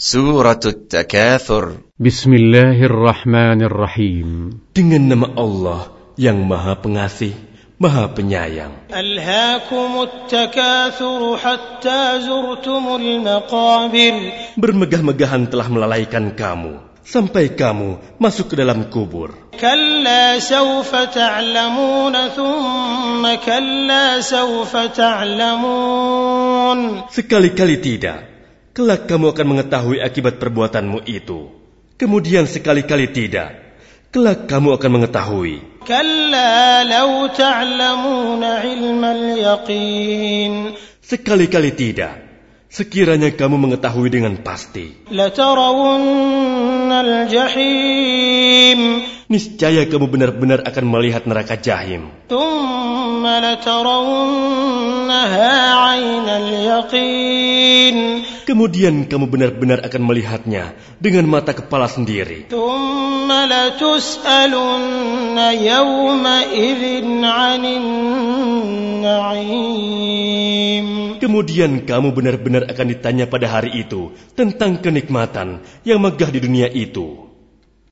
Surat At-Takathur Bismillahirrahmanirrahim Dengan nama Allah yang Maha Pengasih, Maha Penyayang. Alhaakumut takathur hatta zurtumul maqabir Bermegah-megahan telah melalaikan kamu sampai kamu masuk ke dalam kubur. Kalla sawfa ta'lamun thumma kalla sawfa ta'lamun Sekali-kali tidak Kelak kamu akan mengetahui akibat perbuatanmu itu. Kemudian sekali-kali tidak. Kelak kamu akan mengetahui. كلا لو تعلمون علم اليقين Sekali-kali tidak. Sekiranya kamu mengetahui dengan pasti. لترون الجحيم Niscaya kamu benar-benar akan melihat neraka jahim. ثم لترونها عين اليقين Kemudian kamu benar-benar akan melihatnya dengan mata kepala sendiri. Kemudian kamu benar-benar akan ditanya pada hari itu tentang kenikmatan yang megah di dunia itu.